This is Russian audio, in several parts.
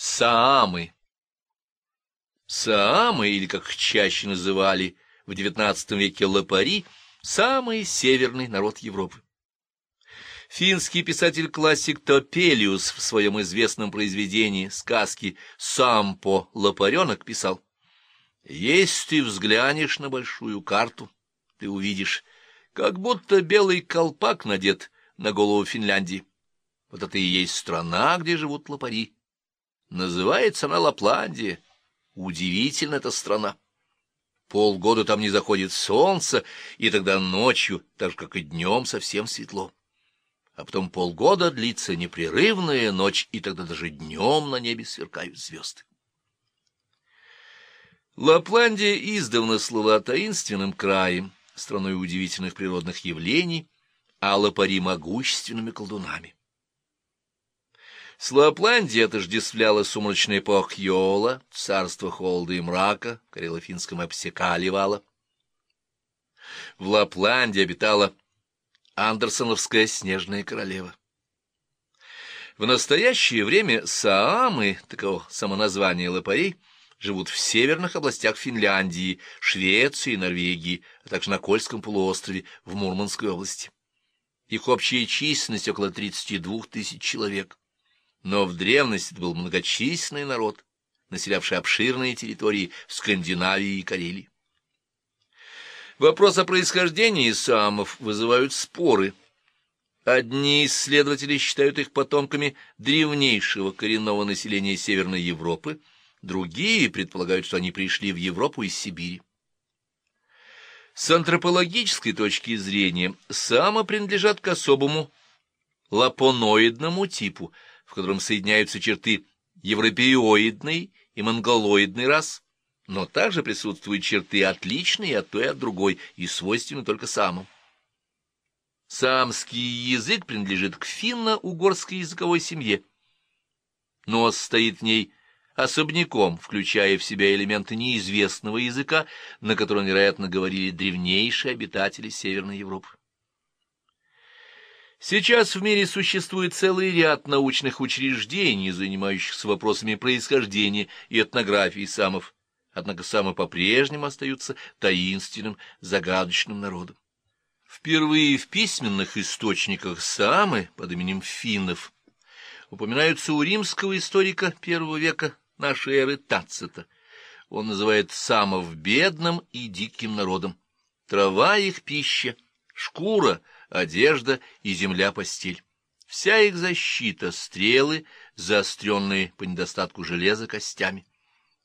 Саамы. Саамы, или, как чаще называли в XIX веке лапари, самый северный народ Европы. Финский писатель-классик Топелиус в своем известном произведении сказки «Сампо Лопаренок» писал «Если ты взглянешь на большую карту, ты увидишь, как будто белый колпак надет на голову Финляндии. Вот это и есть страна, где живут лопари. Называется она Лапландия. Удивительно эта страна. Полгода там не заходит солнце, и тогда ночью, так же, как и днем, совсем светло. А потом полгода длится непрерывная ночь, и тогда даже днем на небе сверкают звезды. Лапландия издавна слыла таинственным краем, страной удивительных природных явлений, а лапари — могущественными колдунами. С Лапландией отождествляла сумрачная эпох Йола, царство холода и мрака, в карело-финском эпосе Каливала. В Лапландии обитала Андерсоновская снежная королева. В настоящее время Саамы, таково самоназвание лопарей, живут в северных областях Финляндии, Швеции, Норвегии, а также на Кольском полуострове в Мурманской области. Их общая численность около 32 тысяч человек. Но в древности это был многочисленный народ, населявший обширные территории в Скандинавии и Карелии. Вопрос о происхождении самов вызывают споры. Одни исследователи считают их потомками древнейшего коренного населения Северной Европы, другие предполагают, что они пришли в Европу из Сибири. С антропологической точки зрения самы принадлежат к особому лапоноидному типу – в котором соединяются черты европеоидной и монголоидной рас, но также присутствуют черты отличные от той и от другой и свойственны только самым. Самский язык принадлежит к финно-угорской языковой семье, но стоит в ней особняком, включая в себя элементы неизвестного языка, на котором, вероятно, говорили древнейшие обитатели Северной Европы. Сейчас в мире существует целый ряд научных учреждений, занимающихся вопросами происхождения и этнографии самов, однако самы по-прежнему остаются таинственным, загадочным народом. Впервые в письменных источниках самы под именем финнов упоминаются у римского историка первого века нашей эры Тацита. Он называет самов бедным и диким народом. Трава их пища, шкура — одежда и земля-постель. Вся их защита — стрелы, заостренные по недостатку железа костями.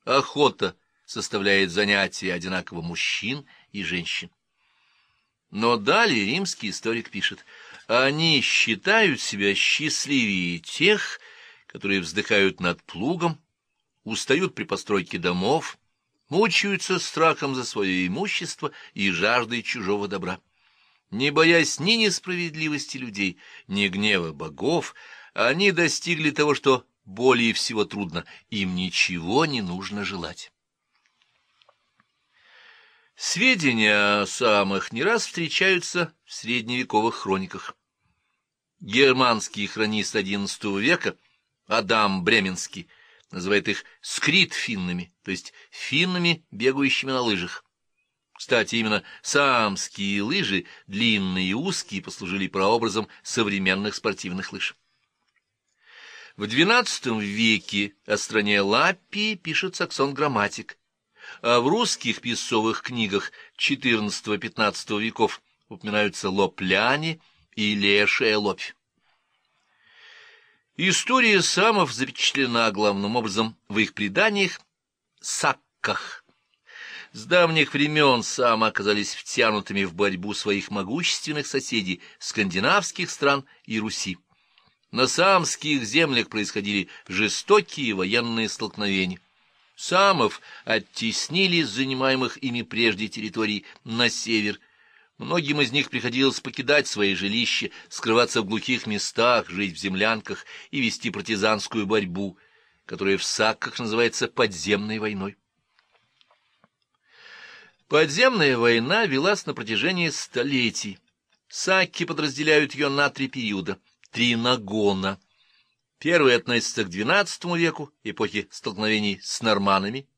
Охота составляет занятие одинаково мужчин и женщин. Но далее римский историк пишет, они считают себя счастливее тех, которые вздыхают над плугом, устают при постройке домов, мучаются страхом за свое имущество и жаждой чужого добра. Не боясь ни несправедливости людей, ни гнева богов, они достигли того, что более всего трудно, им ничего не нужно желать. Сведения о самых не раз встречаются в средневековых хрониках. Германский хронист XI века Адам Бременский называет их скрит-финнами, то есть финнами, бегающими на лыжах. Кстати, именно самские лыжи, длинные и узкие, послужили прообразом современных спортивных лыж. В XII веке о стране Лаппии пишет саксон-грамматик, а в русских писовых книгах XIV-XV веков упоминаются лопляне и лешая лопь. История самов запечатлена главным образом в их преданиях «сакках». С давних времен самы оказались втянутыми в борьбу своих могущественных соседей, скандинавских стран и Руси. На самских землях происходили жестокие военные столкновения. Самов оттеснили с занимаемых ими прежде территорий на север. Многим из них приходилось покидать свои жилища, скрываться в глухих местах, жить в землянках и вести партизанскую борьбу, которая в Сакках называется подземной войной. Подземная война велась на протяжении столетий. Сакки подразделяют ее на три периода, три нагона. Первый относится к XII веку, эпохе столкновений с норманами,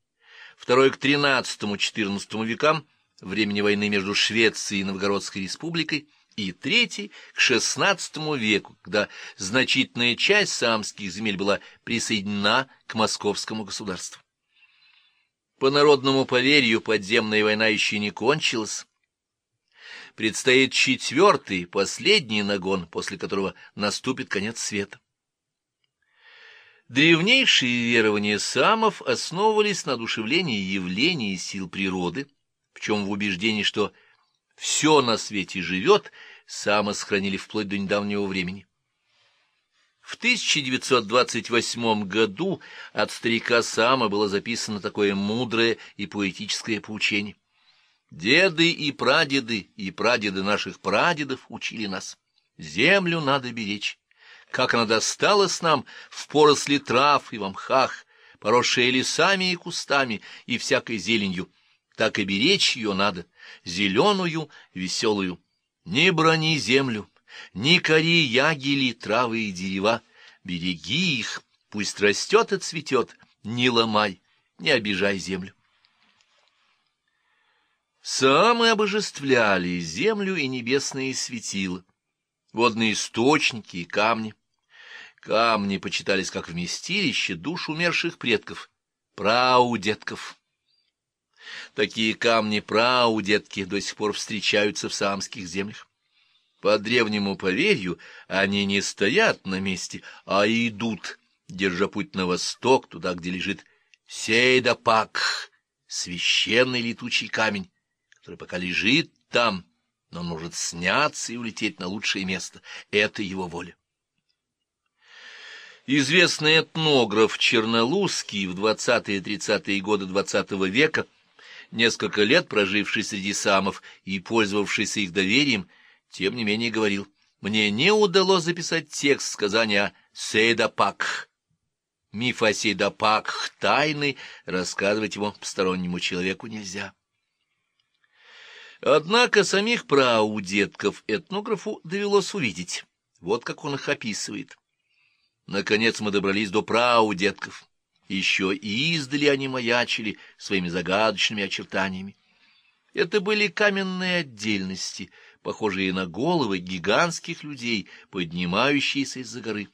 второй к XIII-XIV векам, времени войны между Швецией и Новгородской республикой, и третий к XVI веку, когда значительная часть самских земель была присоединена к московскому государству. По народному поверью подземная война еще не кончилась. Предстоит четвертый, последний нагон, после которого наступит конец света. Древнейшие верования самов основывались на одушевлении явлений и сил природы, причем в убеждении, что все на свете живет, самы сохранили вплоть до недавнего времени. В 1928 году от старика Сама было записано такое мудрое и поэтическое поучение. Деды и прадеды, и прадеды наших прадедов учили нас. Землю надо беречь, как она досталась нам в поросли трав и в мхах, поросшая лесами и кустами и всякой зеленью, так и беречь ее надо, зеленую, веселую. Не брони землю, не кори ягели, травы и дерева, береги их, пусть растет и цветет, не ломай, не обижай землю. Самы обожествляли землю и небесные светила, водные источники и камни. Камни почитались как вместилище душ умерших предков, праудетков. Такие камни-праудетки до сих пор встречаются в самских землях. По древнему поверью они не стоят на месте, а идут, держа путь на восток, туда, где лежит Сейдапак, священный летучий камень, который пока лежит там, но он может сняться и улететь на лучшее место. Это его воля. Известный этнограф Чернолузский в 20-30-е годы XX века, несколько лет проживший среди самов и пользовавшийся их доверием, тем не менее говорил, мне не удалось записать текст сказания Сейдапак. Миф о Сейдапак тайны, рассказывать его постороннему человеку нельзя. Однако самих праудетков этнографу довелось увидеть. Вот как он их описывает. Наконец мы добрались до праудетков. Еще и издали они маячили своими загадочными очертаниями. Это были каменные отдельности — похожие на головы гигантских людей, поднимающиеся из-за горы.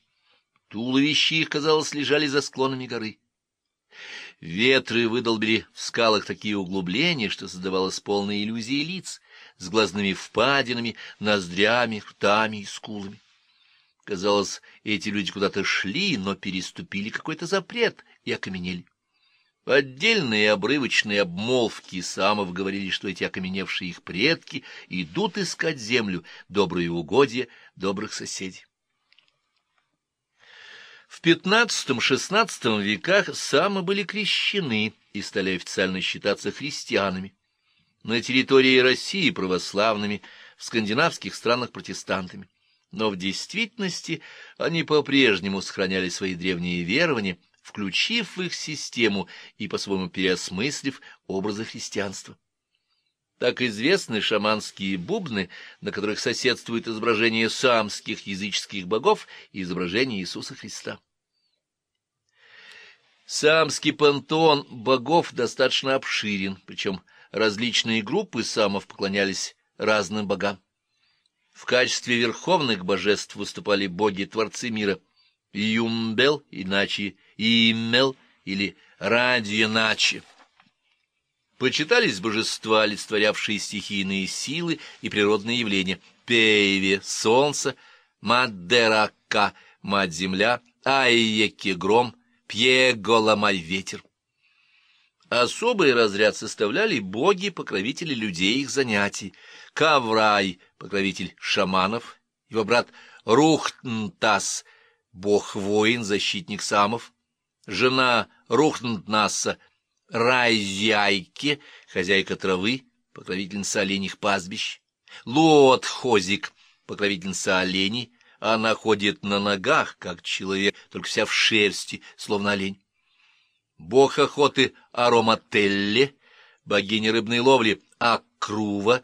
Туловища их, казалось, лежали за склонами горы. Ветры выдолбили в скалах такие углубления, что создавалось полная иллюзия лиц с глазными впадинами, ноздрями, ртами и скулами. Казалось, эти люди куда-то шли, но переступили какой-то запрет и окаменели. Отдельные обрывочные обмолвки самов говорили, что эти окаменевшие их предки идут искать землю, добрые угодья добрых соседей. В XV-XVI веках самы были крещены и стали официально считаться христианами. На территории России православными, в скандинавских странах протестантами. Но в действительности они по-прежнему сохраняли свои древние верования – включив в их систему и по-своему переосмыслив образы христианства. Так известны шаманские бубны, на которых соседствует изображение самских языческих богов и изображение Иисуса Христа. Самский пантеон богов достаточно обширен, причем различные группы самов поклонялись разным богам. В качестве верховных божеств выступали боги-творцы мира – Юмбел, иначе Иммел или Радиеначе. Почитались божества, олицетворявшие стихийные силы и природные явления. Пейве — солнце, Мадерака — мать-земля, Айеке — гром, Пьеголамай — ветер. Особый разряд составляли боги-покровители людей их занятий. Каврай — покровитель шаманов, его брат Рухнтас — бог-воин, защитник самов, жена Рухнтнаса, Райзяйке, хозяйка травы, покровительница оленьих пастбищ, Лот Хозик, покровительница оленей, она ходит на ногах, как человек, только вся в шерсти, словно олень. Бог охоты Аромателле, богиня рыбной ловли Акрува,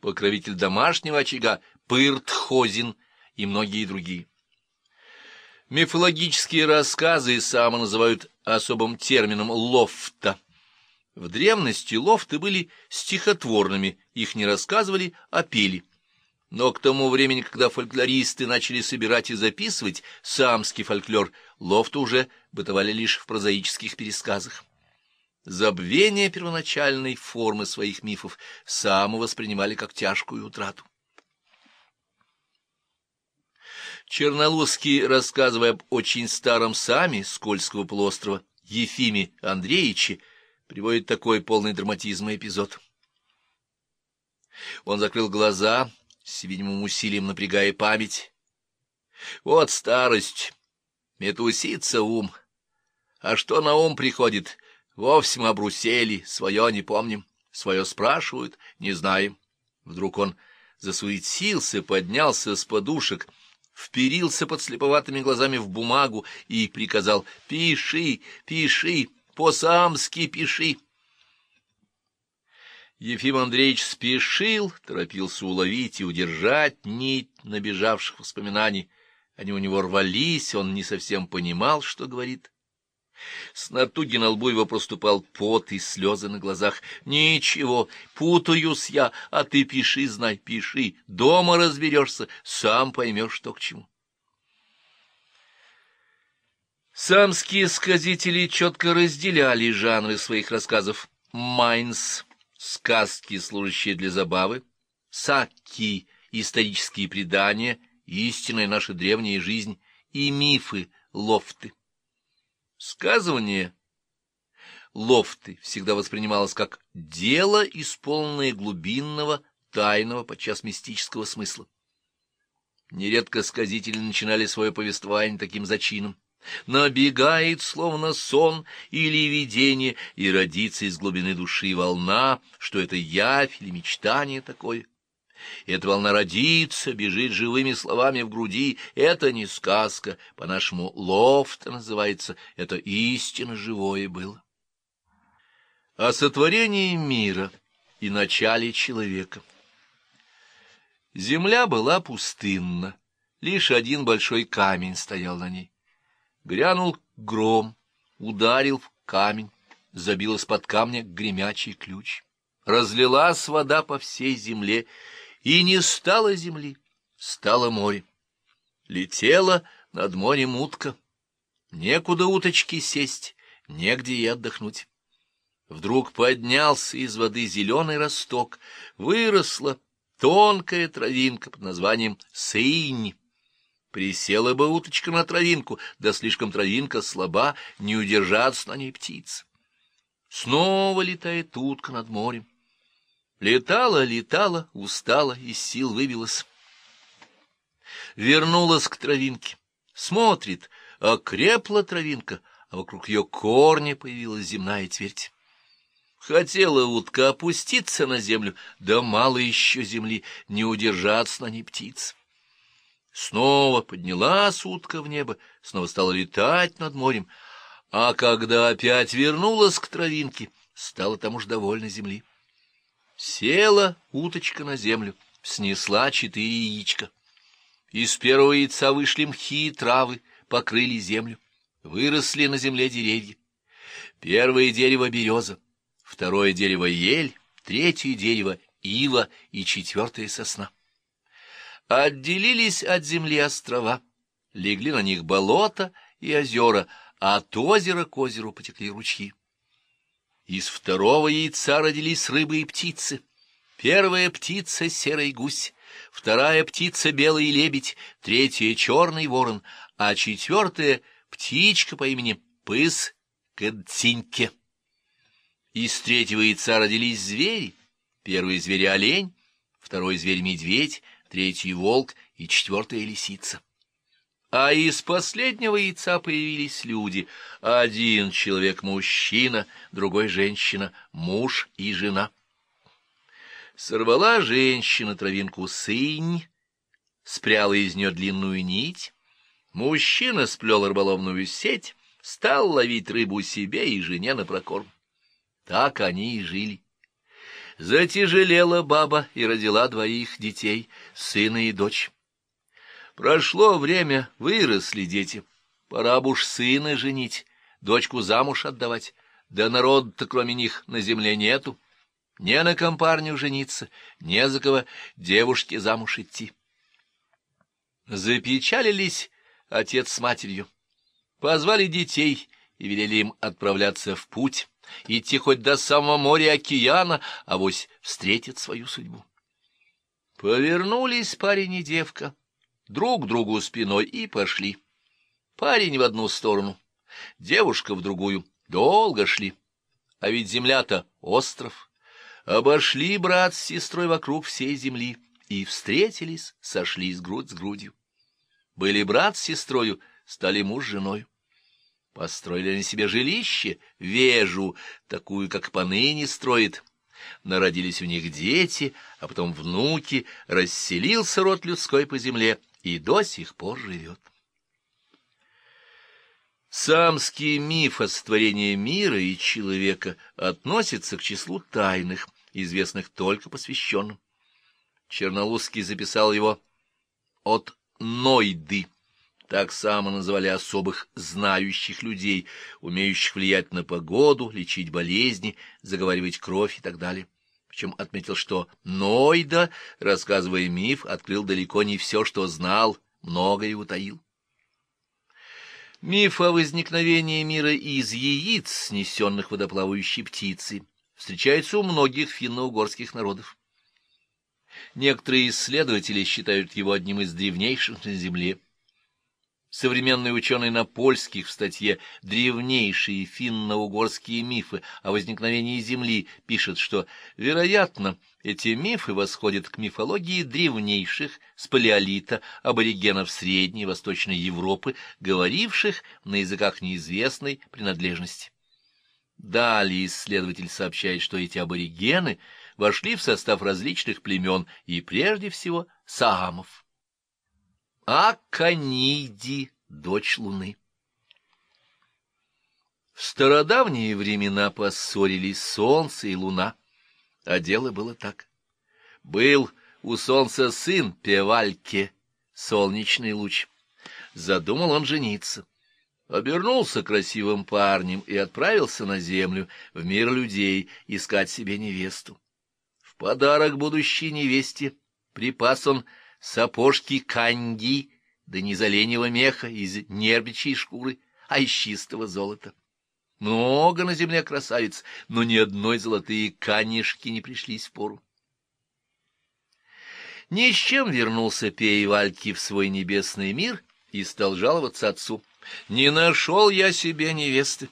покровитель домашнего очага Пыртхозин и многие другие. Мифологические рассказы само называют особым термином «лофта». В древности лофты были стихотворными, их не рассказывали, а пели. Но к тому времени, когда фольклористы начали собирать и записывать самский фольклор, лофты уже бытовали лишь в прозаических пересказах. Забвение первоначальной формы своих мифов саму воспринимали как тяжкую утрату. Чернолузский, рассказывая об очень старом саме Скользкого полуострова Ефиме Андреевиче, приводит такой полный драматизма эпизод. Он закрыл глаза, с видимым усилием напрягая память. Вот старость, метусится ум. А что на ум приходит? Вовсе мы обрусели, свое не помним, свое спрашивают, не знаем. Вдруг он засуетился, поднялся с подушек — вперился под слеповатыми глазами в бумагу и приказал «Пиши, пиши, по-самски пиши». Ефим Андреевич спешил, торопился уловить и удержать нить набежавших воспоминаний. Они у него рвались, он не совсем понимал, что говорит. С натуги на лбу его проступал пот и слезы на глазах. «Ничего, путаюсь я, а ты пиши, знай, пиши. Дома разберешься, сам поймешь, что к чему». Самские сказители четко разделяли жанры своих рассказов. Майнс — сказки, служащие для забавы, сакки — исторические предания, истинная наша древняя жизнь и мифы, лофты. Сказывание лофты всегда воспринималось как дело, исполненное глубинного, тайного, подчас мистического смысла. Нередко сказители начинали свое повествование таким зачином. Набегает, словно сон или видение, и родится из глубины души волна, что это явь или мечтание такое. Эта волна родится, бежит живыми словами в груди. Это не сказка, по-нашему лофт называется. Это истинно живое было. О сотворении мира и начале человека. Земля была пустынна, лишь один большой камень стоял на ней. Грянул гром, ударил в камень, забил из-под камня гремячий ключ. Разлилась вода по всей земле, и не стало земли, стало море. Летела над морем утка. Некуда уточки сесть, негде и отдохнуть. Вдруг поднялся из воды зеленый росток, выросла тонкая травинка под названием сынь. Присела бы уточка на травинку, да слишком травинка слаба, не удержаться на ней птиц. Снова летает утка над морем. Летала, летала, устала, из сил выбилась. Вернулась к травинке. Смотрит, окрепла травинка, а вокруг ее корня появилась земная твердь. Хотела утка опуститься на землю, да мало еще земли, не удержаться на ней птиц. Снова поднялась утка в небо, снова стала летать над морем, а когда опять вернулась к травинке, стала там уж довольна земли. Села уточка на землю, снесла четыре яичка. Из первого яйца вышли мхи и травы, покрыли землю. Выросли на земле деревья. Первое дерево — береза, второе дерево — ель, третье дерево — ива и четвертое — сосна. Отделились от земли острова, легли на них болота и озера, а от озера к озеру потекли ручьи. Из второго яйца родились рыбы и птицы. Первая птица — серый гусь, вторая птица — белый лебедь, третья — черный ворон, а четвертая — птичка по имени Пыс Кадциньке. Из третьего яйца родились звери. Первый зверь — олень, второй зверь — медведь, третий — волк и четвертая — лисица. А из последнего яйца появились люди. Один человек — мужчина, другой — женщина, муж и жена. Сорвала женщина травинку сынь, спряла из нее длинную нить. Мужчина сплел рыболовную сеть, стал ловить рыбу себе и жене на прокорм. Так они и жили. Затяжелела баба и родила двоих детей, сына и дочь. Прошло время, выросли дети, Пора бы уж сына женить, дочку замуж отдавать. Да народ-то кроме них на земле нету. Не на компарню жениться, не за кого девушке замуж идти. Запечалились отец с матерью. Позвали детей и велели им отправляться в путь, идти хоть до самого моря океана, а вось встретят свою судьбу. Повернулись парень и девка, друг другу спиной, и пошли. Парень в одну сторону, девушка в другую. Долго шли. А ведь земля-то остров. Обошли брат с сестрой вокруг всей земли и встретились, сошлись грудь с грудью. Были брат с сестрою, стали муж с женой. Построили они себе жилище, вежу, такую, как поныне строит. Народились у них дети, а потом внуки, расселился род людской по земле и до сих пор живет. Самский миф о сотворении мира и человека относится к числу тайных, известных только посвященным. Черноусский записал его от Нойды. Так само называли особых знающих людей, умеющих влиять на погоду, лечить болезни, заговаривать кровь и так далее. Причем отметил, что Нойда, рассказывая миф, открыл далеко не все, что знал, многое утаил. Миф о возникновении мира из яиц, снесенных водоплавающей птицей, встречается у многих финно-угорских народов. Некоторые исследователи считают его одним из древнейших на Земле. Современный ученый Напольских в статье «Древнейшие финно-угорские мифы о возникновении Земли» пишет, что, вероятно, эти мифы восходят к мифологии древнейших с палеолита аборигенов Средней и Восточной Европы, говоривших на языках неизвестной принадлежности. Далее исследователь сообщает, что эти аборигены вошли в состав различных племен и прежде всего саамов. Аканиди, дочь Луны. В стародавние времена поссорились Солнце и Луна, а дело было так. Был у Солнца сын Певальке, солнечный луч. Задумал он жениться. Обернулся красивым парнем и отправился на землю, в мир людей, искать себе невесту. В подарок будущей невесте припас он сапожки канди, да не из оленевого меха, из нербичьей шкуры, а из чистого золота. Много на земле красавиц, но ни одной золотые канишки не пришлись в пору. Ни с чем вернулся Пей Вальки в свой небесный мир и стал жаловаться отцу. «Не нашел я себе невесты.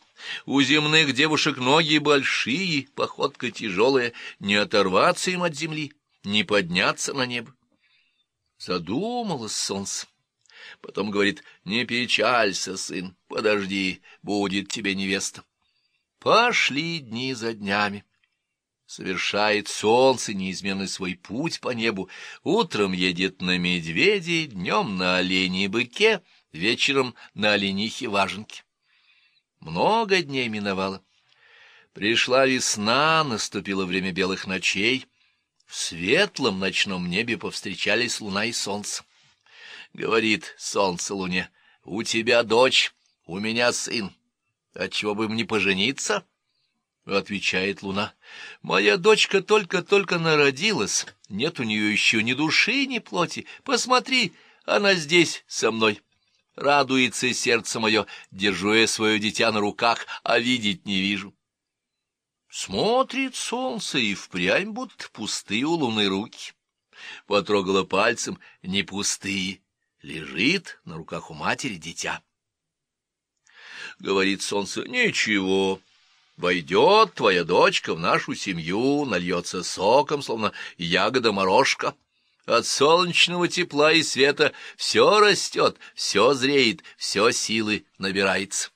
У земных девушек ноги большие, походка тяжелая, не оторваться им от земли, не подняться на небо. Задумалось солнце. Потом говорит, не печалься, сын, подожди, будет тебе невеста. Пошли дни за днями. Совершает солнце неизменный свой путь по небу. Утром едет на медведе, днем на олене и быке, вечером на оленихе важенке. Много дней миновало. Пришла весна, наступило время белых ночей — в светлом ночном небе повстречались луна и солнце. Говорит солнце луне, у тебя дочь, у меня сын. Отчего бы мне пожениться? Отвечает луна, моя дочка только-только народилась, нет у нее еще ни души, ни плоти. Посмотри, она здесь со мной. Радуется сердце мое, держу я свое дитя на руках, а видеть не вижу. Смотрит солнце, и впрямь будто пустые у луны руки. Потрогала пальцем, не пустые, лежит на руках у матери дитя. Говорит солнце, ничего, войдет твоя дочка в нашу семью, нальется соком, словно ягода-морожка. От солнечного тепла и света все растет, все зреет, все силы набирается.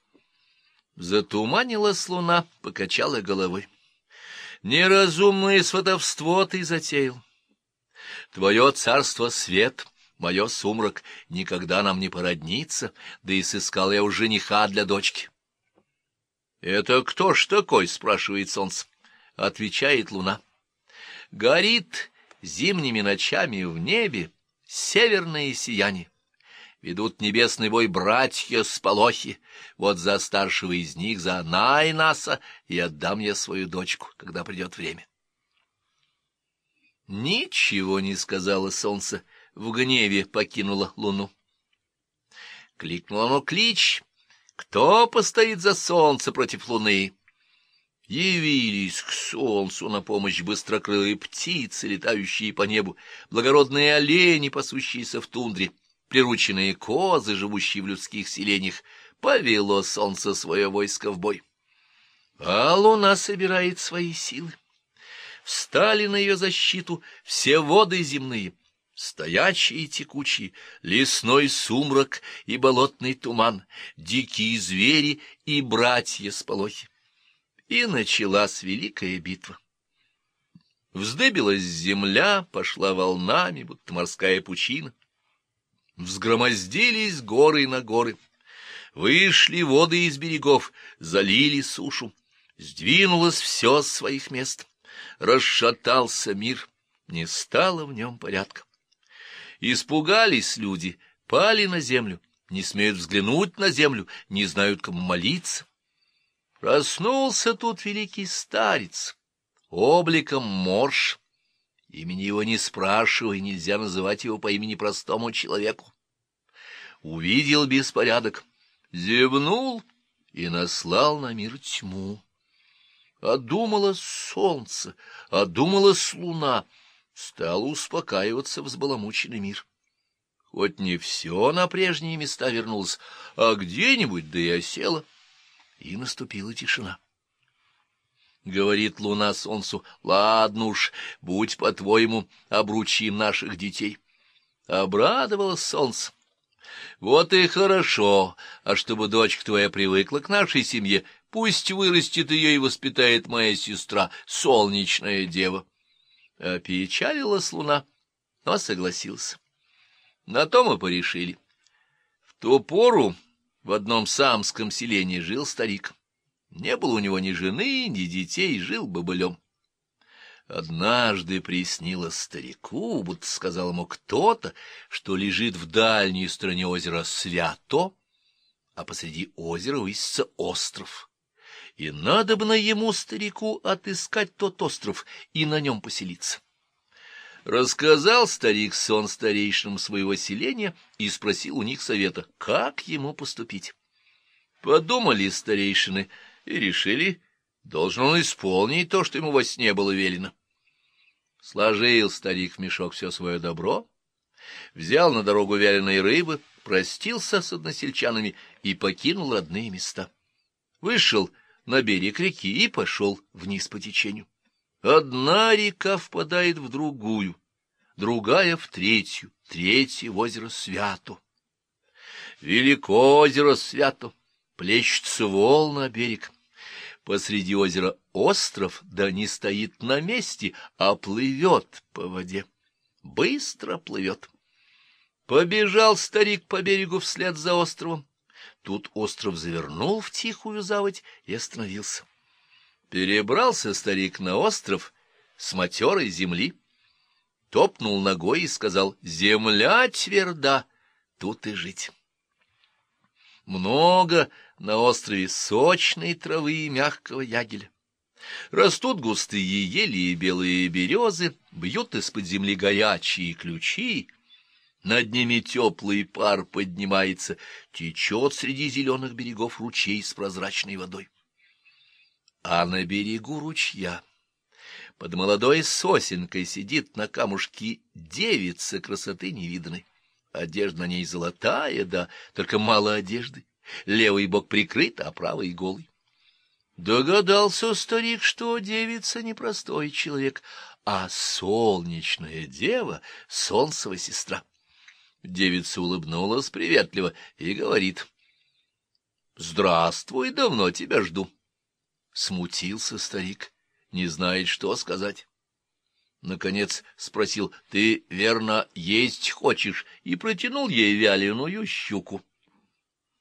Затуманилась луна, покачала головой. Неразумное сватовство ты затеял. Твое царство — свет, мое сумрак, никогда нам не породнится, да и сыскал я уже жениха для дочки. — Это кто ж такой? — спрашивает солнце. Отвечает луна. — Горит зимними ночами в небе северное сияние. ведут небесный бой братья с полохи. Вот за старшего из них, за Найнаса, и отдам я свою дочку, когда придет время. Ничего не сказала солнце, в гневе покинула луну. Кликнуло оно клич. Кто постоит за солнце против луны? Явились к солнцу на помощь быстрокрылые птицы, летающие по небу, благородные олени, пасущиеся в тундре, прирученные козы, живущие в людских селениях. Повело солнце свое войско в бой. А луна собирает свои силы. Встали на ее защиту все воды земные, стоячие и текучие, лесной сумрак и болотный туман, дикие звери и братья сполохи. И началась великая битва. Вздыбилась земля, пошла волнами, будто морская пучина. Взгромоздились горы на горы. Вышли воды из берегов, залили сушу. Сдвинулось все с своих мест. Расшатался мир, не стало в нем порядка. Испугались люди, пали на землю, не смеют взглянуть на землю, не знают, кому молиться. Проснулся тут великий старец, обликом морж. Имени его не спрашивай, нельзя называть его по имени простому человеку. Увидел беспорядок, зевнул и наслал на мир тьму. Одумалось солнце, одумалась луна, стал успокаиваться взбаламученный мир. Хоть не все на прежние места вернулось, а где-нибудь да и осело и наступила тишина. Говорит луна солнцу, ладно уж, будь по-твоему, обручим наших детей. Обрадовалось солнце. Вот и хорошо, а чтобы дочка твоя привыкла к нашей семье, пусть вырастет ее и воспитает моя сестра, солнечная дева. Опечалилась луна, но согласился. На то мы порешили. В ту пору в одном самском селении жил старик. Не было у него ни жены, ни детей, жил бобылем. Однажды приснилось старику, будто сказал ему кто-то, что лежит в дальней стороне озера Свято, а посреди озера высится остров. И надо бы на ему, старику, отыскать тот остров и на нем поселиться. Рассказал старик сон старейшинам своего селения и спросил у них совета, как ему поступить. Подумали старейшины и решили, должен он исполнить то, что ему во сне было велено. Сложил старик в мешок все свое добро, взял на дорогу вяленой рыбы, простился с односельчанами и покинул родные места. Вышел на берег реки и пошел вниз по течению. Одна река впадает в другую, другая в третью, третье в озеро Свято. Велико озеро Свято, плещется волна о берег. Посреди озера остров, да не стоит на месте, а плывет по воде. Быстро плывет. Побежал старик по берегу вслед за островом. Тут остров завернул в тихую заводь и остановился. Перебрался старик на остров с матерой земли, топнул ногой и сказал «Земля тверда, тут и жить». Много на острове сочной травы и мягкого ягеля. Растут густые ели и белые березы, бьют из-под земли горячие ключи, над ними теплый пар поднимается, течет среди зеленых берегов ручей с прозрачной водой а на берегу ручья под молодой сосенкой сидит на камушке девица красоты невиданной. Одежда на ней золотая, да, только мало одежды. Левый бок прикрыт, а правый голый. Догадался старик, что девица непростой человек, а солнечная дева — солнцева сестра. Девица улыбнулась приветливо и говорит, — Здравствуй, давно тебя жду. Смутился старик, не знает, что сказать. Наконец спросил, ты, верно, есть хочешь, и протянул ей вяленую щуку.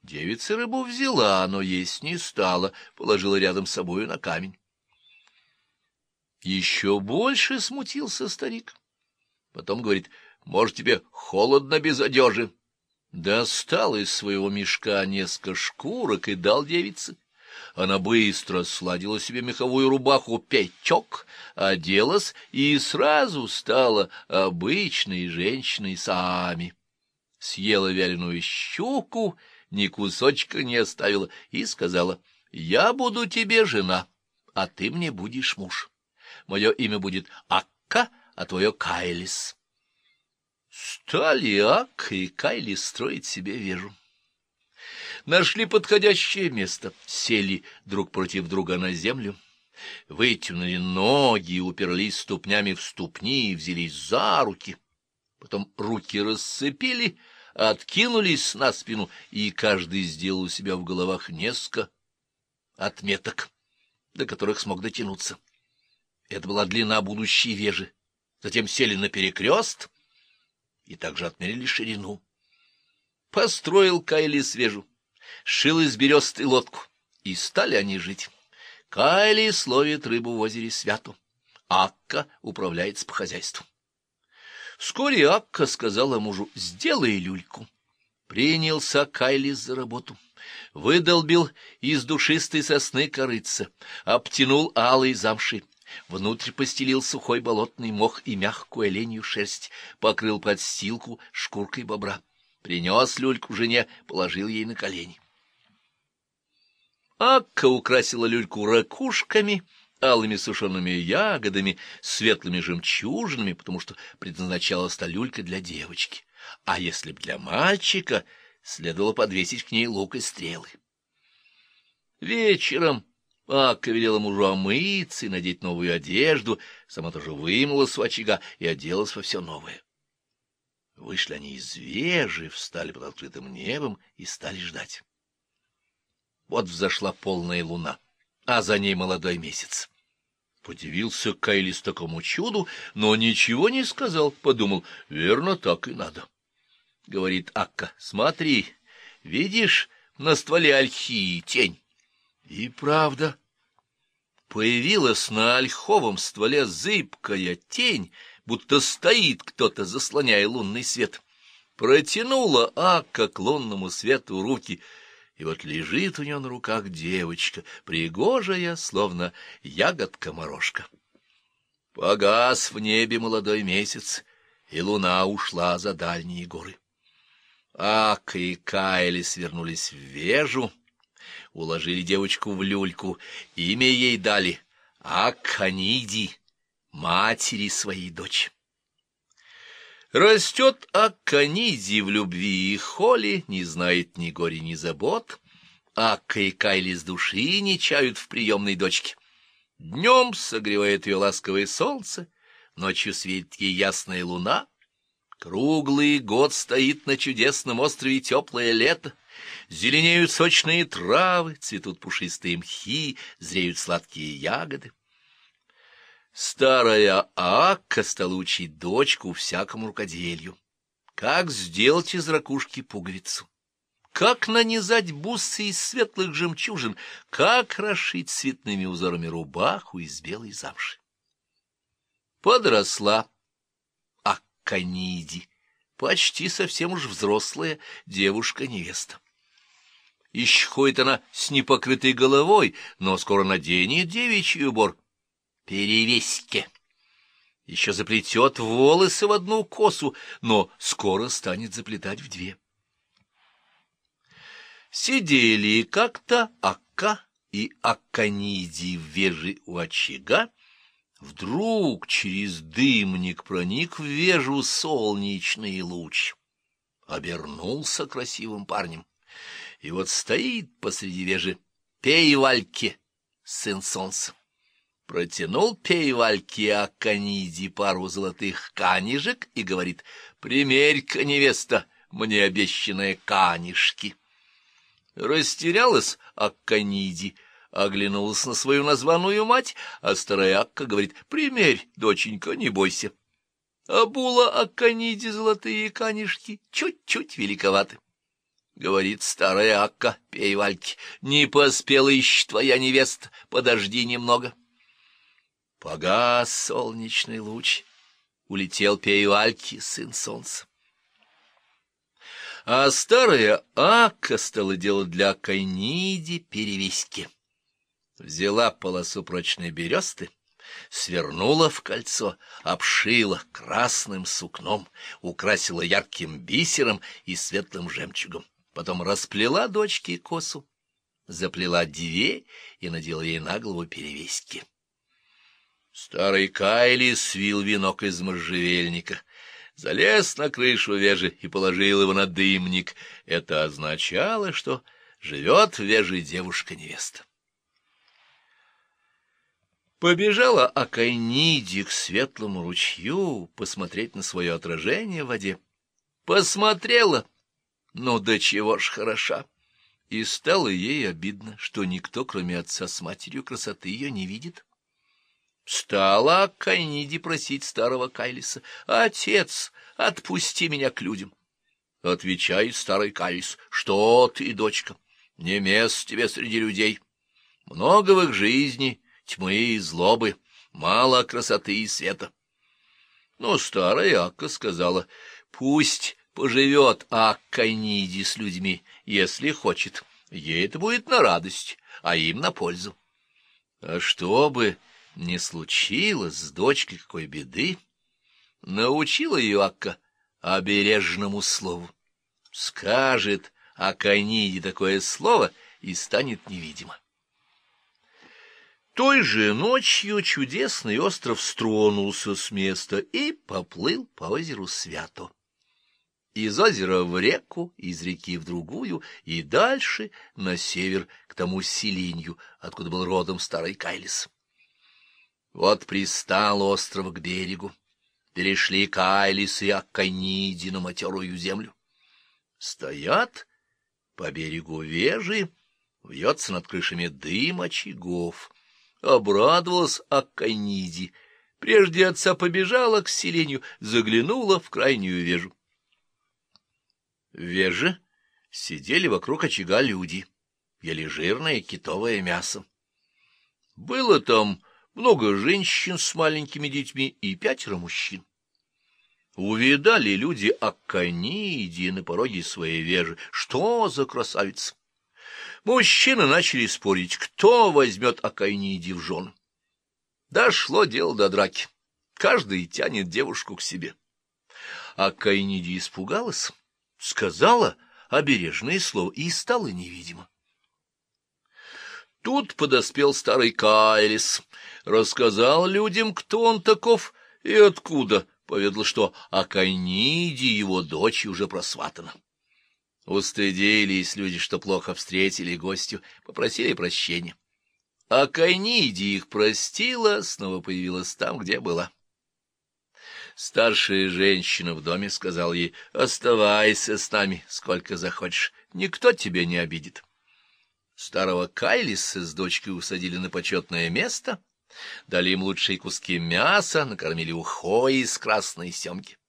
Девица рыбу взяла, но есть не стала, положила рядом с собою на камень. Еще больше смутился старик. Потом говорит, может, тебе холодно без одежи? достал из своего мешка несколько шкурок и дал девице. Она быстро сладила себе меховую рубаху пятек, оделась и сразу стала обычной женщиной сами. Съела вяленую щуку, ни кусочка не оставила и сказала, «Я буду тебе жена, а ты мне будешь муж. Мое имя будет Акка, а твое Кайлис». Стали Акка и Кайлис строить себе вежу. Нашли подходящее место, сели друг против друга на землю, вытянули ноги, уперлись ступнями в ступни и взялись за руки. Потом руки расцепили, откинулись на спину, и каждый сделал у себя в головах несколько отметок, до которых смог дотянуться. Это была длина будущей вежи. Затем сели на перекрест и также отмерили ширину. Построил Кайли свежу, шил из бересты лодку, и стали они жить. Кайли словит рыбу в озере Святу, Акка управляется по хозяйству. Вскоре Акка сказала мужу, сделай люльку. Принялся Кайлис за работу. Выдолбил из душистой сосны корыца, обтянул алой замши. Внутрь постелил сухой болотный мох и мягкую оленью шерсть, покрыл подстилку шкуркой бобра. Принес люльку жене, положил ей на колени. Акка украсила люльку ракушками, алыми сушеными ягодами, светлыми жемчужинами, потому что предназначалась та люлька для девочки. А если б для мальчика, следовало подвесить к ней лук и стрелы. Вечером Ака велела мужу омыться и надеть новую одежду, сама тоже вымылась у очага и оделась во все новое. Вышли они из вежи, встали под открытым небом и стали ждать. Вот взошла полная луна а за ней молодой месяц. Подивился Кайлис такому чуду, но ничего не сказал, подумал, верно, так и надо. Говорит Акка, смотри, видишь на стволе ольхи тень? И правда, появилась на ольховом стволе зыбкая тень, будто стоит кто-то, заслоняя лунный свет. Протянула Акка к лунному свету руки — и вот лежит у нее на руках девочка, пригожая, словно ягодка-морожка. Погас в небе молодой месяц, и луна ушла за дальние горы. Ака и Кайли свернулись в вежу, уложили девочку в люльку, имя ей дали Аканиди, матери своей дочери. Растет Акканиди в любви и холе, не знает ни горя, ни забот. Акка и Кайли с души не чают в приемной дочке. Днем согревает ее ласковое солнце, ночью светит ей ясная луна. Круглый год стоит на чудесном острове теплое лето. Зеленеют сочные травы, цветут пушистые мхи, зреют сладкие ягоды. Старая Аакка стала учить дочку всякому рукоделию. Как сделать из ракушки пуговицу? Как нанизать бусы из светлых жемчужин? Как расшить цветными узорами рубаху из белой замши? Подросла Акканиди, почти совсем уж взрослая девушка-невеста. Еще ходит она с непокрытой головой, но скоро наденет девичий убор — перевеське. Еще заплетет волосы в одну косу, но скоро станет заплетать в две. Сидели как-то Акка и Акканиди в веже у очага. Вдруг через дымник проник в вежу солнечный луч. Обернулся красивым парнем. И вот стоит посреди вежи Пейвальке, сын солнца. Протянул пейвальки Аканиди пару золотых канижек и говорит, «Примерь-ка, невеста, мне обещанные канишки». Растерялась Акканиди, оглянулась на свою названную мать, а старая Акка говорит, «Примерь, доченька, не бойся». А була Акканиди золотые канишки чуть-чуть великоваты. Говорит старая Акка, пей, Вальки, не поспела еще твоя невеста, подожди немного. Погас солнечный луч, улетел Пеюальки, сын солнца. А старая Ака стала делать для Акайниди перевеськи. Взяла полосу прочной бересты, свернула в кольцо, обшила красным сукном, украсила ярким бисером и светлым жемчугом. Потом расплела дочке косу, заплела две и надела ей на голову перевески. Старый Кайли свил венок из можжевельника, залез на крышу вежи и положил его на дымник. Это означало, что живет в веже девушка-невеста. Побежала Акайниди к светлому ручью посмотреть на свое отражение в воде. Посмотрела, ну до чего ж хороша. И стало ей обидно, что никто, кроме отца с матерью, красоты ее не видит. Стала Кайниди просить старого Кайлиса, «Отец, отпусти меня к людям». Отвечает старый Кайлис, «Что ты, дочка, не мест тебе среди людей. Много в их жизни тьмы и злобы, мало красоты и света». Но старая Акка сказала, «Пусть поживет Аккайниди с людьми, если хочет. Ей это будет на радость, а им на пользу». А чтобы не случилось с дочкой какой беды, научила ее Акка обережному слову. Скажет о Каниде такое слово и станет невидимо. Той же ночью чудесный остров стронулся с места и поплыл по озеру Свято. Из озера в реку, из реки в другую и дальше на север к тому селенью, откуда был родом старый Кайлис. Вот пристал остров к берегу, перешли Кайлис и Акканиди на матерую землю. Стоят по берегу вежи, вьется над крышами дым очагов. Обрадовалась Акканиди, прежде отца побежала к селению, заглянула в крайнюю вежу. Веже сидели вокруг очага люди, ели жирное китовое мясо. Было там много женщин с маленькими детьми и пятеро мужчин. Увидали люди Акканиди на пороге своей вежи. Что за красавица! Мужчины начали спорить, кто возьмет Акканиди в жены. Дошло дело до драки. Каждый тянет девушку к себе. Акканиди испугалась, сказала обережное слово и стала невидима. Тут подоспел старый Кайлис, рассказал людям, кто он таков и откуда, поведал, что Акайниди, его дочь, уже просватана. Устыдились люди, что плохо встретили гостю, попросили прощения. Акайниди их простила, снова появилась там, где была. Старшая женщина в доме сказала ей, «Оставайся с нами, сколько захочешь, никто тебя не обидит». Старого Кайлиса с дочкой усадили на почетное место, дали им лучшие куски мяса, накормили ухой из красной семки.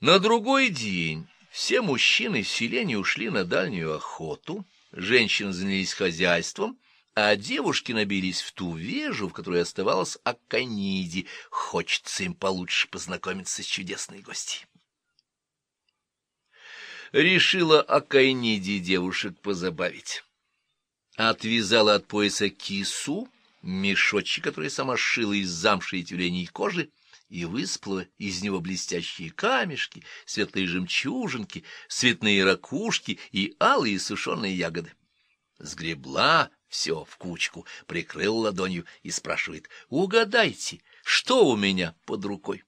На другой день все мужчины в селении ушли на дальнюю охоту, женщины занялись хозяйством, а девушки набились в ту вежу, в которой оставалась Акканиди. Хочется им получше познакомиться с чудесной гостьей решила Акайниди девушек позабавить. Отвязала от пояса кису, мешочек, который сама сшила из замши и тюленей кожи, и выспала из него блестящие камешки, светлые жемчужинки, цветные ракушки и алые сушеные ягоды. Сгребла все в кучку, прикрыл ладонью и спрашивает, «Угадайте, что у меня под рукой?»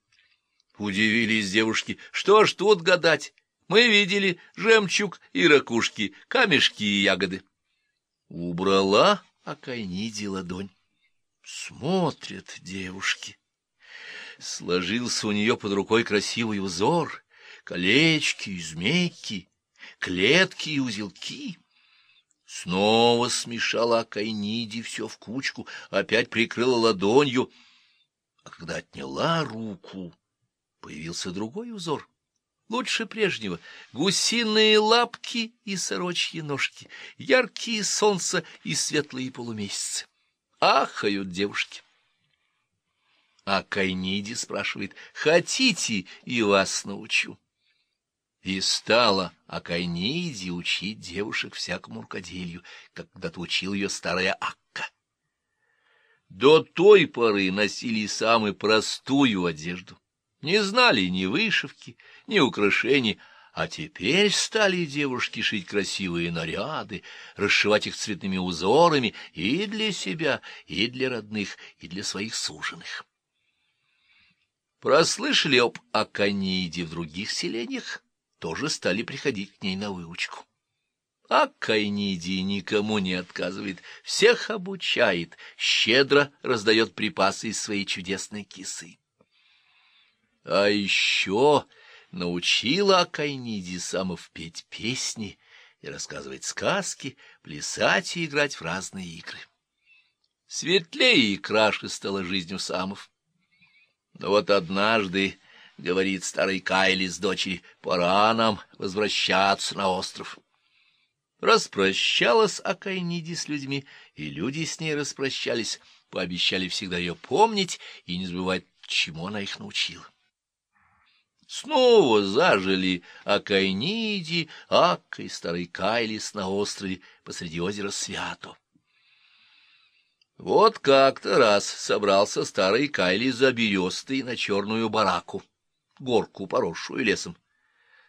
Удивились девушки, что ж тут гадать? Мы видели жемчуг и ракушки, камешки и ягоды. Убрала Акайниди ладонь. Смотрят девушки. Сложился у нее под рукой красивый узор, колечки и змейки, клетки и узелки. Снова смешала Акайниди все в кучку, опять прикрыла ладонью, а когда отняла руку, появился другой узор лучше прежнего, гусиные лапки и сорочьи ножки, яркие солнца и светлые полумесяцы. Ахают девушки. А Кайниди спрашивает, хотите, и вас научу. И стала Акайниди учить девушек всякому рукоделию, как когда-то учил ее старая Акка. До той поры носили самую простую одежду, не знали ни вышивки, ни украшений, а теперь стали девушки шить красивые наряды, расшивать их цветными узорами и для себя, и для родных, и для своих суженых. Прослышали об Аканиде в других селениях, тоже стали приходить к ней на выучку. А Кайниди никому не отказывает, всех обучает, щедро раздает припасы из своей чудесной кисы. А еще научила Акайниди самов петь песни и рассказывать сказки, плясать и играть в разные игры. Светлее и краше стала жизнь у самов. Но вот однажды, — говорит старый Кайли с дочери, — пора нам возвращаться на остров. Распрощалась Акайниди с людьми, и люди с ней распрощались, пообещали всегда ее помнить и не забывать, чему она их научила. Снова зажили Акайниди, Акка и старый Кайлис на острове посреди озера Свято. Вот как-то раз собрался старый Кайли за берестой на черную бараку, горку, поросшую лесом.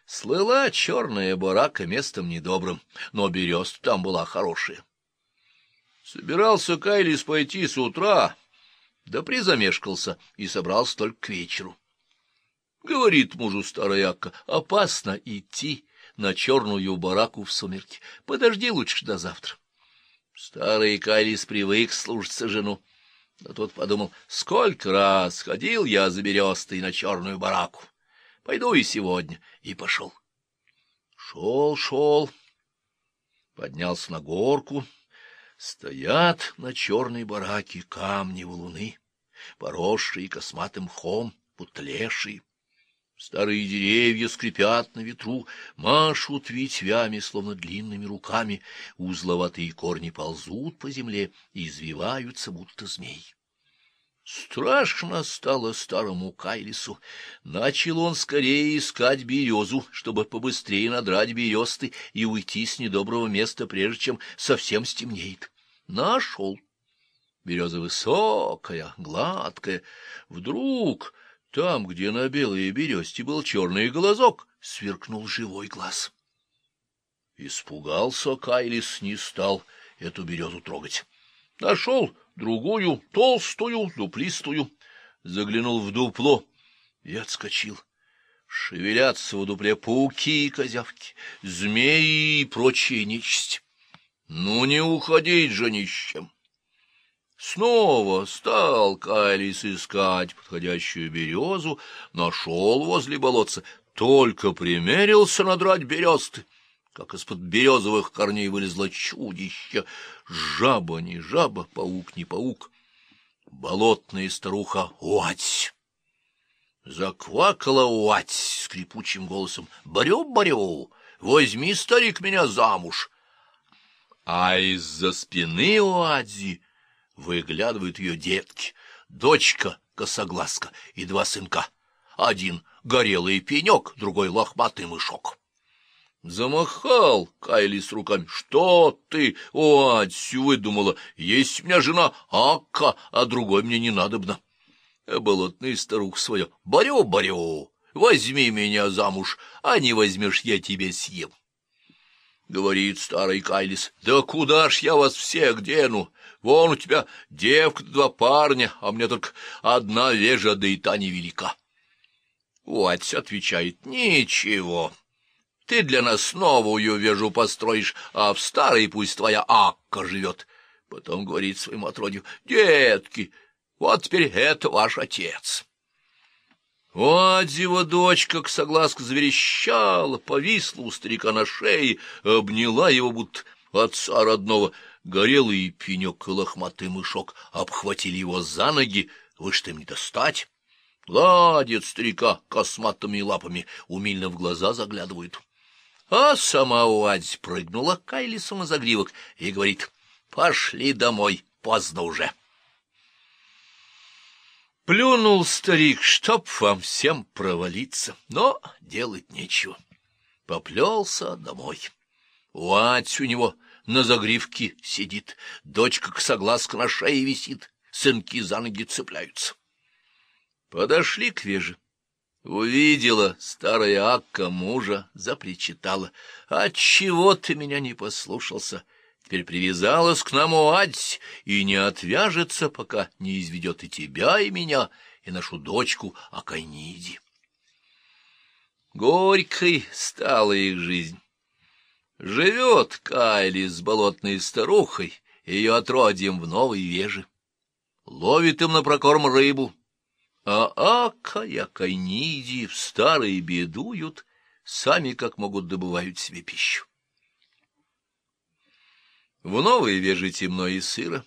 Слыла черная барака местом недобрым, но берест там была хорошая. Собирался Кайлис пойти с утра, да призамешкался и собрался только к вечеру. Говорит мужу старая Акка, опасно идти на черную бараку в сумерки. Подожди лучше до завтра. Старый Кайлис привык служиться жену. Но тот подумал, сколько раз ходил я за берестой на черную бараку. Пойду и сегодня. И пошел. Шел, шел. Поднялся на горку. Стоят на черной бараке камни валуны, поросшие косматым мхом, будто Старые деревья скрипят на ветру, машут ветвями, словно длинными руками, узловатые корни ползут по земле и извиваются, будто змей. Страшно стало старому Кайлису. Начал он скорее искать березу, чтобы побыстрее надрать бересты и уйти с недоброго места, прежде чем совсем стемнеет. Нашел. Береза высокая, гладкая. Вдруг там, где на белой бересте был черный глазок, сверкнул живой глаз. Испугался Кайлис, не стал эту березу трогать. Нашел другую, толстую, дуплистую, заглянул в дупло и отскочил. Шевелятся в дупле пауки и козявки, змеи и прочие нечисть. Ну, не уходить же ни с чем. Снова стал Кайлис искать подходящую березу, нашел возле болотца, только примерился надрать бересты, как из-под березовых корней вылезло чудище. Жаба не жаба, паук не паук, болотная старуха Уать. Заквакала Уать скрипучим голосом. «Барю-барю, возьми, старик, меня замуж!» А из-за спины Уадзи Выглядывают ее детки, дочка косоглазка и два сынка. Один горелый пенек, другой лохматый мышок. Замахал Кайли с руками. Что ты, Оать, выдумала? Есть у меня жена Акка, а другой мне не надобно. А болотный старух свое. Борю, борю, возьми меня замуж, а не возьмешь, я тебе съем. Говорит старый Кайлис, да куда ж я вас всех дену? Вон у тебя девка два парня, а мне только одна вежа, да и та невелика. Уать отвечает, ничего. Ты для нас новую вежу построишь, а в старой пусть твоя Акка живет. Потом говорит своему отродью, детки, вот теперь это ваш отец. Его дочка, к согласку, заверещала, повисла у старика на шее, обняла его, будто отца родного, горелый пенек и лохматый мышок обхватили его за ноги, вы что им не достать? Гладит старика косматыми лапами, умильно в глаза заглядывают. А сама Уадь прыгнула Кайлису на загривок и говорит, «Пошли домой, поздно уже». Плюнул старик, чтоб вам всем провалиться, но делать нечего. Поплелся домой. Уать у него на загривке сидит, дочка косоглазка на шее висит, сынки за ноги цепляются. Подошли к веже. Увидела старая Акка мужа, запричитала. «Отчего ты меня не послушался? Теперь привязалась к нам уать и не отвяжется, пока не изведет и тебя, и меня, и нашу дочку Акайниди». Горькой стала их жизнь. Живет Кайли с болотной старухой, ее отродьем в новой веже. Ловит им на прокорм рыбу, а Ака и Акайниди в старые бедуют, сами как могут добывают себе пищу. В новой веже темно и сыро.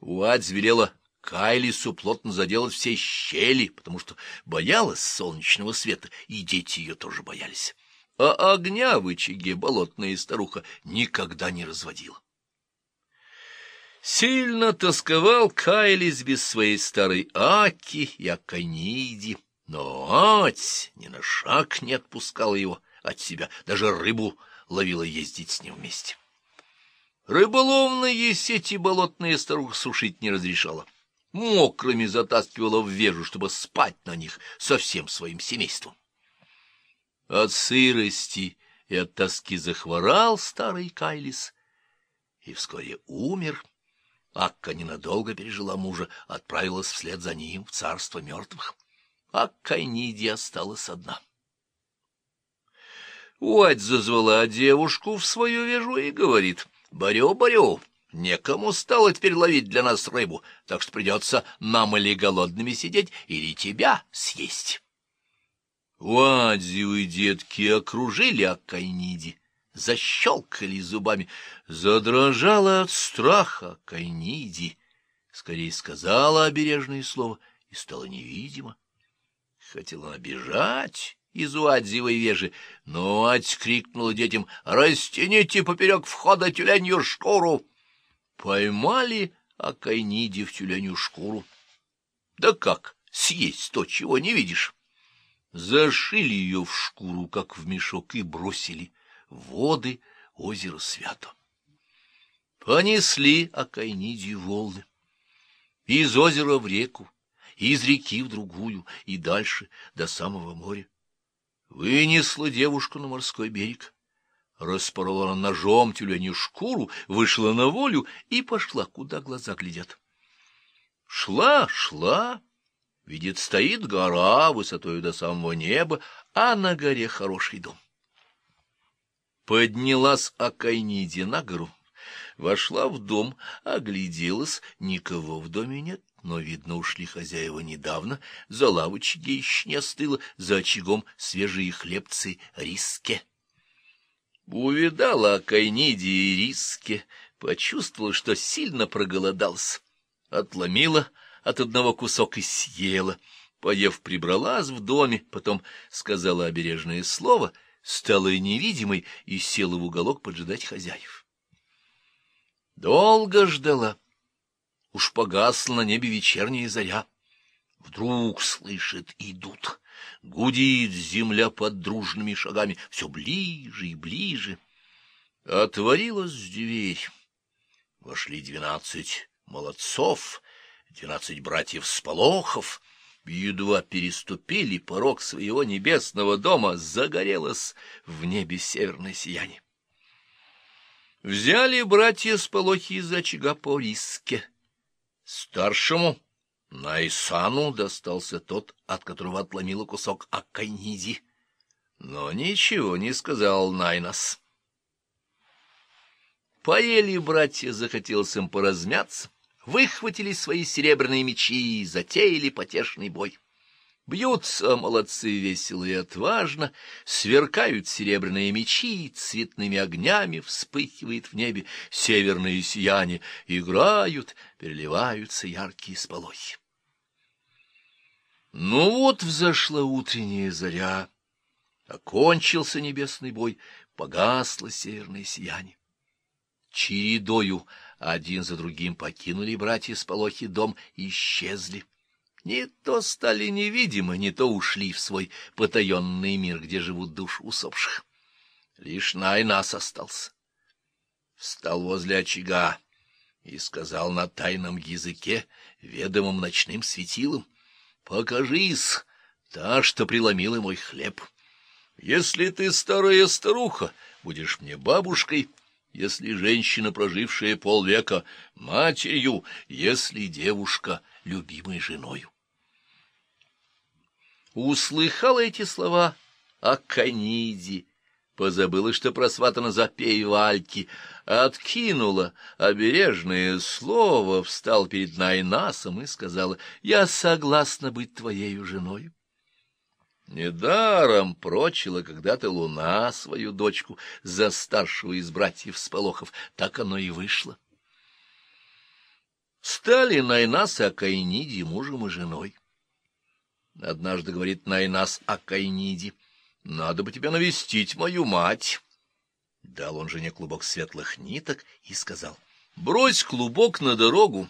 Уадь велела Кайлису плотно заделать все щели, потому что боялась солнечного света, и дети ее тоже боялись. А огня в очаге болотная старуха никогда не разводила. Сильно тосковал Кайлис без своей старой Аки и Аканиди, но Ать ни на шаг не отпускала его от себя, даже рыбу ловила ездить с ним вместе. Рыболовные сети болотная старуха сушить не разрешала. Мокрыми затаскивала в вежу, чтобы спать на них со всем своим семейством. От сырости и от тоски захворал старый Кайлис и вскоре умер. Акка ненадолго пережила мужа, отправилась вслед за ним в царство мертвых. Акка Ниди осталась одна. Уать зазвала девушку в свою вежу и говорит, «Борю, борю, некому стало теперь ловить для нас рыбу, так что придется нам или голодными сидеть, или тебя съесть». Уадзиу и детки окружили Аккайниди защелкали зубами. Задрожала от страха Кайниди, скорее сказала обережное слово и стала невидима. Хотела набежать из Уадзевой вежи, но Ать крикнула детям «Растяните поперек входа тюленью шкуру!» Поймали Акайниди в тюленью шкуру. Да как съесть то, чего не видишь? Зашили ее в шкуру, как в мешок, и бросили воды озера Свято. Понесли Акайниди волны. Из озера в реку, из реки в другую, и дальше, до самого моря. Вынесла девушку на морской берег. Распорола ножом тюленью шкуру, вышла на волю и пошла, куда глаза глядят. Шла, шла, видит, стоит гора высотой до самого неба, а на горе хороший дом. Поднялась Акайниди на гору, вошла в дом, огляделась, никого в доме нет, но, видно, ушли хозяева недавно, за лавочки еще не остыло, за очагом свежие хлебцы риске. Увидала Акайниди и риске, почувствовала, что сильно проголодался, отломила от одного кусок и съела. Поев, прибралась в доме, потом сказала обережное слово — стала невидимой и села в уголок поджидать хозяев. Долго ждала. Уж погасла на небе вечерняя заря. Вдруг, слышит, идут. Гудит земля под дружными шагами, все ближе и ближе. Отворилась дверь. Вошли двенадцать молодцов, двенадцать братьев-сполохов — едва переступили порог своего небесного дома, загорелось в небе северное сияние. Взяли братья Сполохи из очага по риске. Старшему Найсану достался тот, от которого отломила кусок Аккайниди. Но ничего не сказал Найнас. Поели братья, захотелось им поразмяться выхватили свои серебряные мечи и затеяли потешный бой. Бьются молодцы весело и отважно, сверкают серебряные мечи, цветными огнями вспыхивает в небе северное сияние, играют, переливаются яркие сполохи. Ну вот взошла утренняя заря, окончился небесный бой, погасло северное сияние. Чередою один за другим покинули братья Сполохи дом и исчезли. Не то стали невидимы, не то ушли в свой потаенный мир, где живут души усопших. Лишь Найнас остался. Встал возле очага и сказал на тайном языке, ведомым ночным светилом, «Покажись, та, что преломила мой хлеб. Если ты старая старуха, будешь мне бабушкой, если женщина, прожившая полвека, матерью, если девушка, любимой женою». Услыхала эти слова о Каниде, позабыла, что просватана за пейвальки, откинула обережное слово, встал перед Найнасом и сказала, «Я согласна быть твоею женой». Недаром прочила когда-то луна свою дочку за старшего из братьев Сполохов, так оно и вышло. Стали Найнас и Акайниди мужем и женой. Однажды говорит Найнас Акайниди — надо бы тебе навестить мою мать. Дал он жене клубок светлых ниток и сказал, брось клубок на дорогу.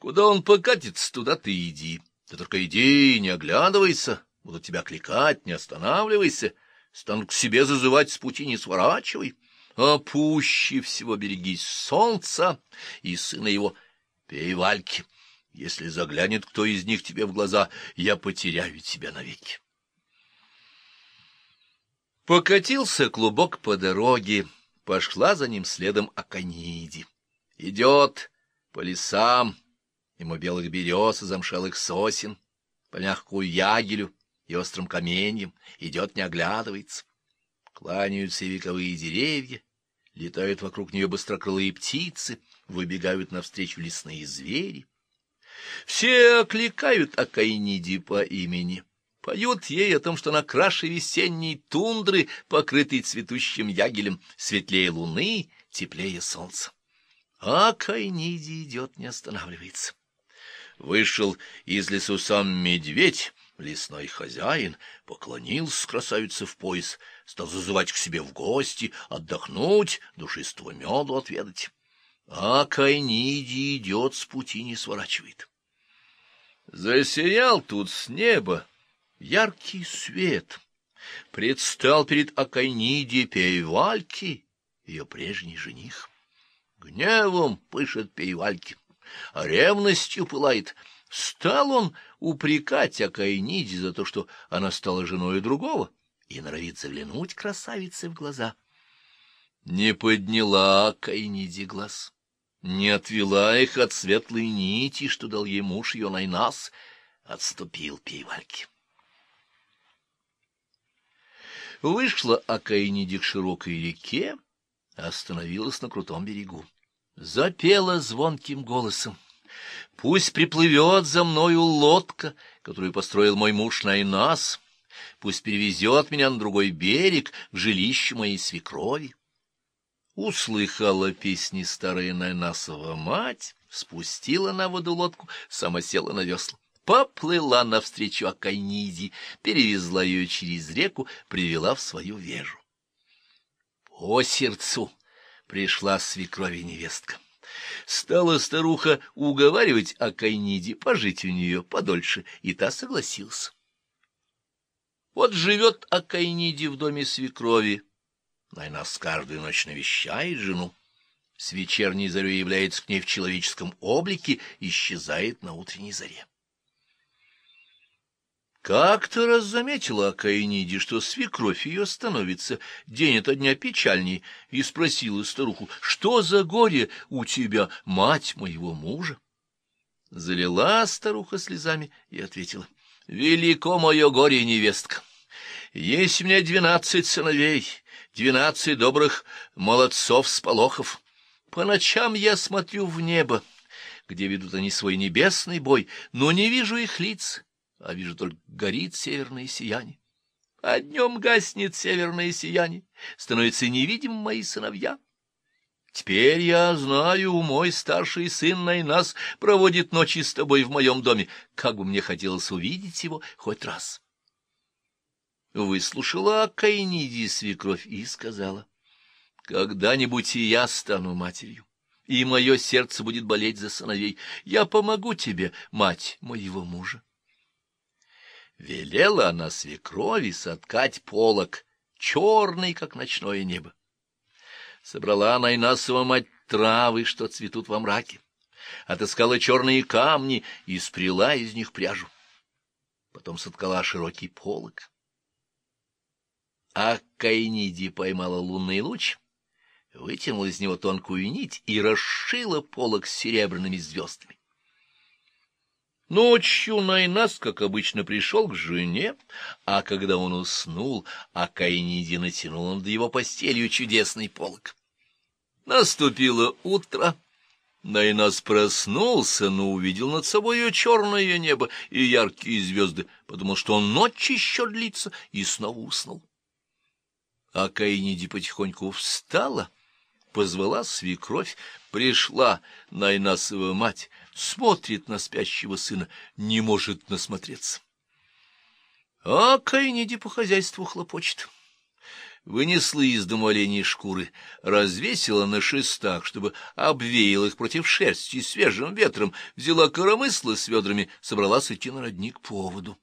Куда он покатится, туда ты иди. Ты только иди, не оглядывайся, будут тебя кликать, не останавливайся. Станут к себе зазывать с пути, не сворачивай. А пуще всего берегись солнца и сына его, пей вальки. Если заглянет кто из них тебе в глаза, я потеряю тебя навеки. Покатился клубок по дороге, пошла за ним следом Акониди. Идет по лесам, ему белых берез и замшелых сосен, по мягкую ягелю и острым каменьям, идет, не оглядывается. Кланяются вековые деревья, летают вокруг нее быстрокрылые птицы, выбегают навстречу лесные звери. Все окликают Акайниди по имени — Поют ей о том, что на краше весенней тундры, покрытой цветущим ягелем, светлее луны, теплее солнца. А Кайниди идет, не останавливается. Вышел из лесу сам медведь, лесной хозяин, поклонился красавице в пояс, стал зазывать к себе в гости, отдохнуть, душистого меду отведать. А Кайниди идет, с пути не сворачивает. Засиял тут с неба яркий свет предстал перед Акайниди Пейвальки, ее прежний жених. Гневом пышет Пейвальки, ревностью пылает. Стал он упрекать Акайниди за то, что она стала женой другого, и норовит заглянуть красавице в глаза. Не подняла Акайниди глаз, не отвела их от светлой нити, что дал ей муж ее Найнас, отступил Пейвальки. Вышла Акаиниди к широкой реке, остановилась на крутом берегу. Запела звонким голосом. Пусть приплывет за мною лодка, которую построил мой муж Найнас, пусть перевезет меня на другой берег, в жилище моей свекрови. Услыхала песни старая Найнасова мать, спустила на воду лодку, сама села на весла поплыла навстречу Акайниде, перевезла ее через реку, привела в свою вежу. По сердцу пришла свекрови невестка. Стала старуха уговаривать Акайниде пожить у нее подольше, и та согласился. Вот живет Акайниде в доме свекрови, Найнас каждую ночь навещает жену. С вечерней зарей является к ней в человеческом облике, исчезает на утренней заре. Как-то раз заметила Акаиниде, что свекровь ее становится день ото дня печальней, и спросила старуху, что за горе у тебя, мать моего мужа? Залила старуха слезами и ответила, — Велико мое горе, невестка! Есть у меня двенадцать сыновей, двенадцать добрых молодцов-сполохов. По ночам я смотрю в небо, где ведут они свой небесный бой, но не вижу их лиц а вижу только горит северное сияние. А днем гаснет северное сияние, становятся невидим мои сыновья. Теперь я знаю, мой старший сын Найнас проводит ночи с тобой в моем доме, как бы мне хотелось увидеть его хоть раз. Выслушала Кайниди свекровь и сказала, «Когда-нибудь и я стану матерью, и мое сердце будет болеть за сыновей. Я помогу тебе, мать моего мужа». Велела она свекрови соткать полог черный, как ночное небо. Собрала Найнасова мать травы, что цветут во мраке, отыскала черные камни и спряла из них пряжу. Потом соткала широкий полог. А Кайниди поймала лунный луч, вытянула из него тонкую нить и расшила полог с серебряными звездами. Ночью Найнас, как обычно, пришел к жене, а когда он уснул, Акайниди натянул над его постелью чудесный полог. Наступило утро. Найнас проснулся, но увидел над собой черное небо и яркие звезды, потому что ночь еще длится, и снова уснул. А Каиниди потихоньку встала, позвала свекровь, пришла Найнасова мать, смотрит на спящего сына, не может насмотреться. А Каиниди по хозяйству хлопочет. Вынесла из дому оленей шкуры, развесила на шестах, чтобы обвеял их против шерсти свежим ветром, взяла коромысло с ведрами, собралась идти на родник по воду.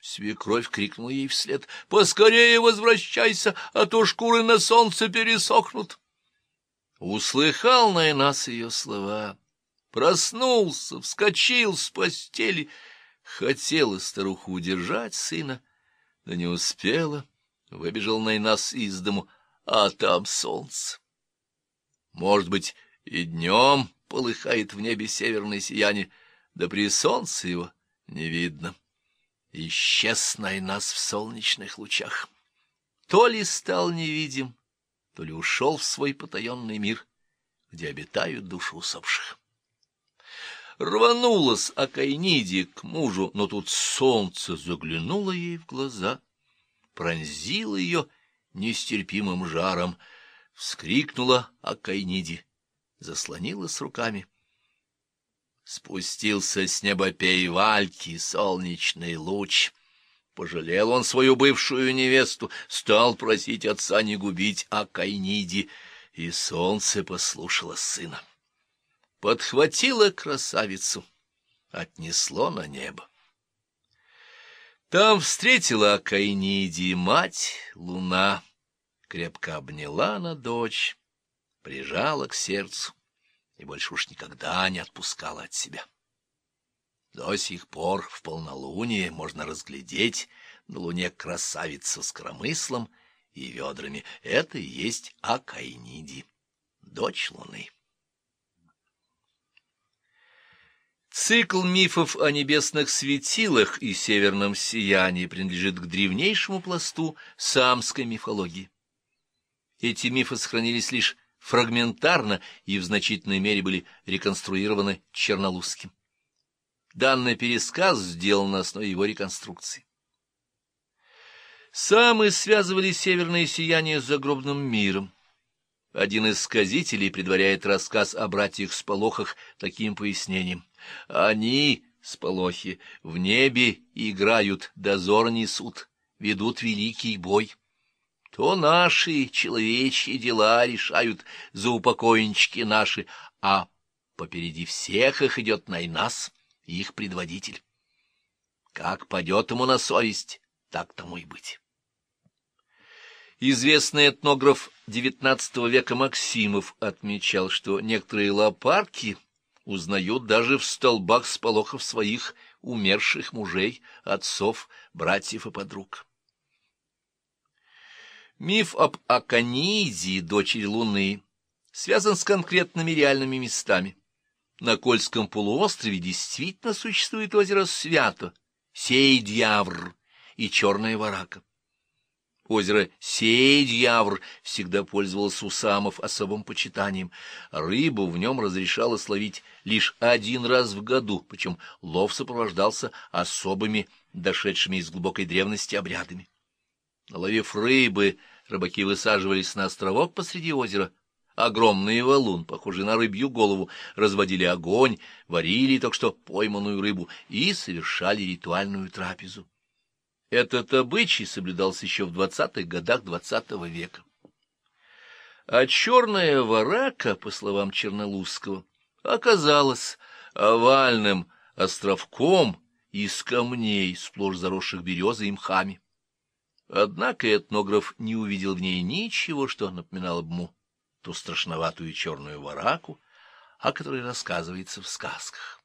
Свекровь крикнула ей вслед. — Поскорее возвращайся, а то шкуры на солнце пересохнут. Услыхал на нас ее слова, проснулся, вскочил с постели. Хотела старуху удержать сына, но не успела. Выбежал на из дому, а там солнце. Может быть, и днем полыхает в небе северное сияние, да при солнце его не видно. Исчез нас в солнечных лучах. То ли стал невидим, то ли ушел в свой потаенный мир, где обитают души усопших. Рванулась Акайниди к мужу, но тут солнце заглянуло ей в глаза, пронзило ее нестерпимым жаром, вскрикнула Акайниди, заслонилась руками — Спустился с неба пейвальки солнечный луч. Пожалел он свою бывшую невесту, стал просить отца не губить Акайниди, и солнце послушало сына. Подхватило красавицу, отнесло на небо. Там встретила Акайниди мать, луна, крепко обняла на дочь, прижала к сердцу и больше уж никогда не отпускала от себя. До сих пор в полнолуние можно разглядеть на луне красавицу с коромыслом и ведрами. Это и есть Акайниди, дочь луны. Цикл мифов о небесных светилах и северном сиянии принадлежит к древнейшему пласту самской мифологии. Эти мифы сохранились лишь фрагментарно и в значительной мере были реконструированы Чернолузским. Данный пересказ сделан на основе его реконструкции. Самы связывали северное сияние с загробным миром. Один из сказителей предваряет рассказ о братьях-сполохах таким пояснением. Они, сполохи, в небе играют, дозор несут, ведут великий бой то наши человечьи дела решают за упокойнички наши, а попереди всех их идет Найнас, их предводитель. Как падет ему на совесть, так тому и быть. Известный этнограф XIX века Максимов отмечал, что некоторые лопарки узнают даже в столбах сполохов своих умерших мужей, отцов, братьев и подруг. Миф об Аконидии, дочери Луны, связан с конкретными реальными местами. На Кольском полуострове действительно существует озеро Свято, Сейдьявр и Черная Варака. Озеро Сейдьявр всегда пользовалось у самов особым почитанием. Рыбу в нем разрешалось ловить лишь один раз в году, причем лов сопровождался особыми, дошедшими из глубокой древности обрядами. Наловив рыбы, рыбаки высаживались на островок посреди озера. Огромный валун, похожий на рыбью голову, разводили огонь, варили только что пойманную рыбу и совершали ритуальную трапезу. Этот обычай соблюдался еще в двадцатых годах двадцатого века. А черная варака, по словам Чернолузского, оказалась овальным островком из камней, сплошь заросших березой и мхами. Однако этнограф не увидел в ней ничего, что напоминало бы ему ту страшноватую черную вараку, о которой рассказывается в сказках.